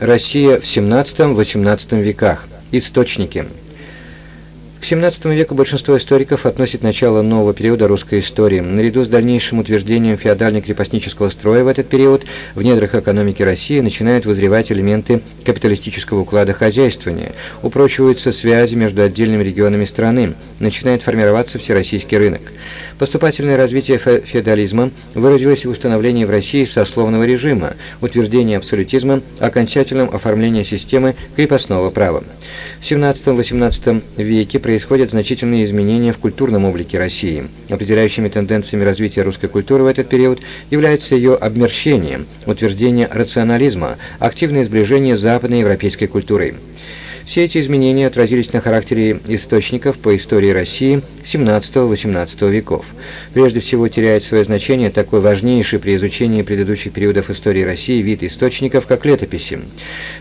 Россия в XVII-XVIII веках. Источники. К XVII веку большинство историков относит начало нового периода русской истории. Наряду с дальнейшим утверждением феодально-крепостнического строя в этот период в недрах экономики России начинают вызревать элементы капиталистического уклада хозяйствования, упрочиваются связи между отдельными регионами страны, начинает формироваться всероссийский рынок. Поступательное развитие феодализма выразилось в установлении в России сословного режима, утверждении абсолютизма, окончательном оформлении системы крепостного права. В XVII-XVIII веке происходят значительные изменения в культурном облике России. Определяющими тенденциями развития русской культуры в этот период является ее обмерщение, утверждение рационализма, активное сближение с западноевропейской культурой. Все эти изменения отразились на характере источников по истории России XVII-XVIII веков. Прежде всего теряет свое значение такой важнейший при изучении предыдущих периодов истории России вид источников, как летописи.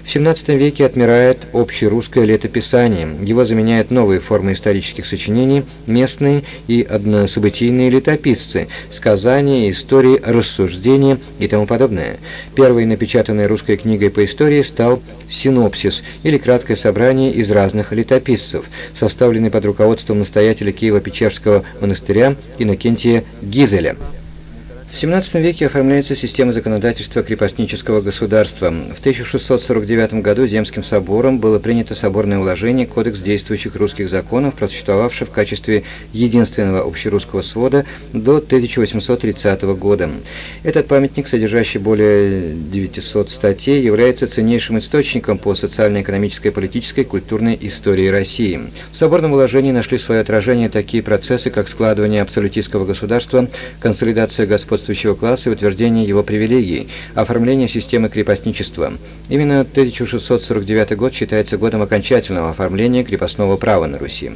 В XVII веке отмирает общерусское летописание, его заменяют новые формы исторических сочинений, местные и однособытийные летописцы, сказания, истории, рассуждения и тому подобное. Первой напечатанной русской книгой по истории стал синопсис или краткое собрание из разных летописцев, составленный под руководством настоятеля Киева-Печерского монастыря Иннокентия Гизеля. В XVII веке оформляется система законодательства крепостнического государства. В 1649 году Земским собором было принято соборное уложение «Кодекс действующих русских законов», просуществовавший в качестве единственного общерусского свода до 1830 года. Этот памятник, содержащий более 900 статей, является ценнейшим источником по социально-экономической, политической, культурной истории России. В соборном уложении нашли свое отражение такие процессы, как складывание абсолютистского государства, консолидация господства господствующего класса и утверждение его привилегий, оформление системы крепостничества. Именно 1649 год считается годом окончательного оформления крепостного права на Руси.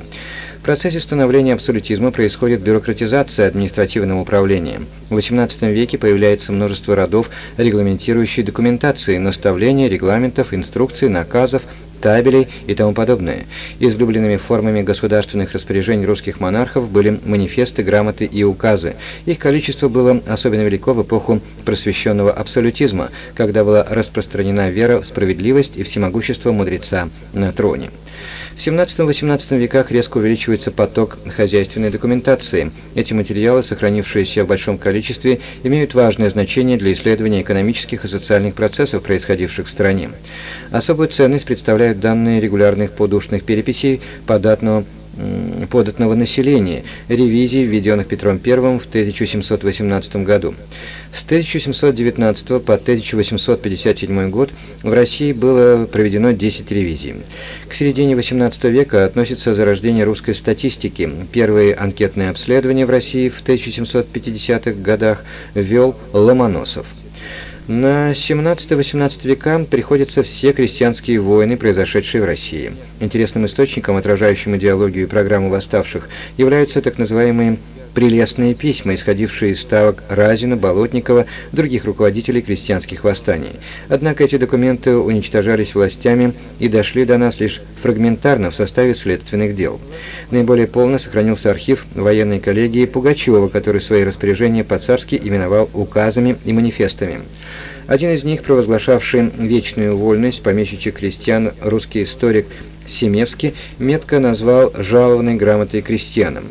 В процессе становления абсолютизма происходит бюрократизация административного управления. В XVIII веке появляется множество родов, регламентирующие документации, наставления, регламентов, инструкций, наказов, табелей и тому подобное. Излюбленными формами государственных распоряжений русских монархов были манифесты, грамоты и указы. Их количество было особенно велико в эпоху просвещенного абсолютизма, когда была распространена вера в справедливость и всемогущество мудреца на троне. В XVII-XVIII веках резко увеличивается поток хозяйственной документации. Эти материалы, сохранившиеся в большом количестве, имеют важное значение для исследования экономических и социальных процессов, происходивших в стране. Особую ценность представляют данные регулярных подушных переписей податного податного населения, ревизий, введенных Петром I в 1718 году. С 1719 по 1857 год в России было проведено 10 ревизий. К середине XVIII века относится зарождение русской статистики. Первые анкетные обследования в России в 1750-х годах ввел Ломоносов. На 17-18 века приходятся все крестьянские войны, произошедшие в России. Интересным источником, отражающим идеологию и программу восставших, являются так называемые прелестные письма, исходившие из ставок Разина, Болотникова, других руководителей крестьянских восстаний. Однако эти документы уничтожались властями и дошли до нас лишь фрагментарно в составе следственных дел. Наиболее полно сохранился архив военной коллегии Пугачева, который свои распоряжения по-царски именовал указами и манифестами. Один из них, провозглашавший вечную вольность помещичьих крестьян, русский историк Семевский, метко назвал жалованной грамотой крестьянам.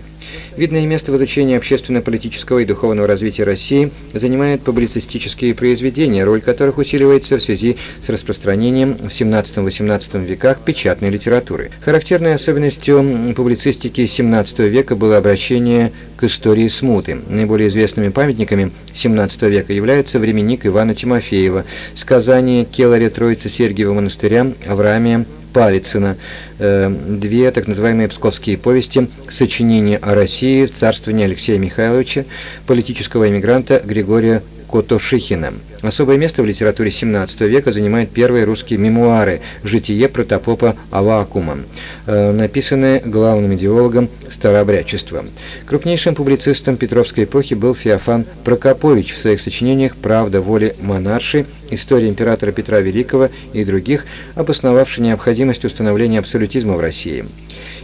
Видное место в изучении общественно-политического и духовного развития России занимают публицистические произведения, роль которых усиливается в связи с распространением в XVII-XVIII веках печатной литературы. Характерной особенностью публицистики XVII века было обращение к истории смуты. Наиболее известными памятниками XVII века являются временник Ивана Тимофеева, сказание Келаря Троицы Сергиева монастыря Авраамия Палицына, э, две так называемые псковские повести «Сочинение о России» в царствовании Алексея Михайловича, политического эмигранта Григория Котошихина. Особое место в литературе XVII века занимают первые русские мемуары «Житие протопопа Авакума», э, написанные главным идеологом старообрядчества. Крупнейшим публицистом Петровской эпохи был Феофан Прокопович в своих сочинениях «Правда воли монарши», «История императора Петра Великого» и других, обосновавший необходимость установления абсолютизма в России.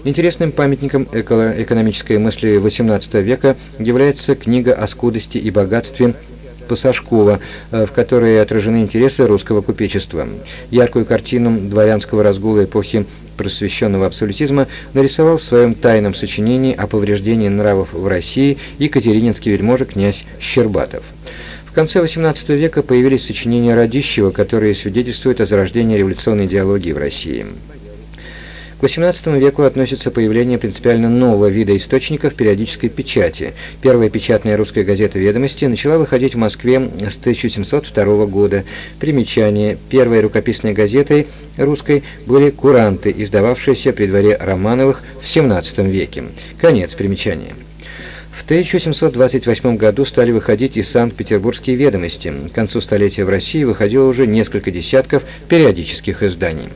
Интересным памятником экономической мысли XVIII века является книга о скудости и богатстве Пасашкова, в которой отражены интересы русского купечества. Яркую картину дворянского разгула эпохи просвещенного абсолютизма нарисовал в своем тайном сочинении о повреждении нравов в России екатерининский вельможа князь Щербатов. В конце XVIII века появились сочинения Радищева, которые свидетельствуют о зарождении революционной идеологии в России. К XVIII веку относится появление принципиально нового вида источников периодической печати. Первая печатная русская газета «Ведомости» начала выходить в Москве с 1702 года. Примечание. Первой рукописной газетой русской были «Куранты», издававшиеся при дворе Романовых в XVII веке. Конец примечания. В 1728 году стали выходить и Санкт-Петербургские ведомости. К концу столетия в России выходило уже несколько десятков периодических изданий.